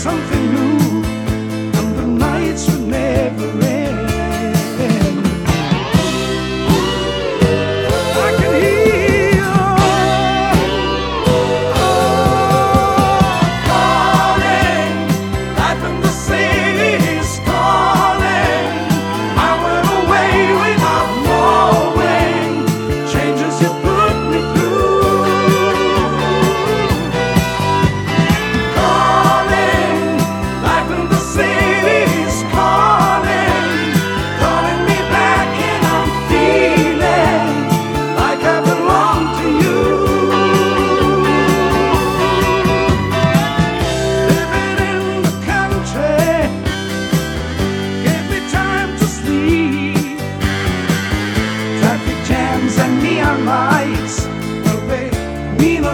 something be know.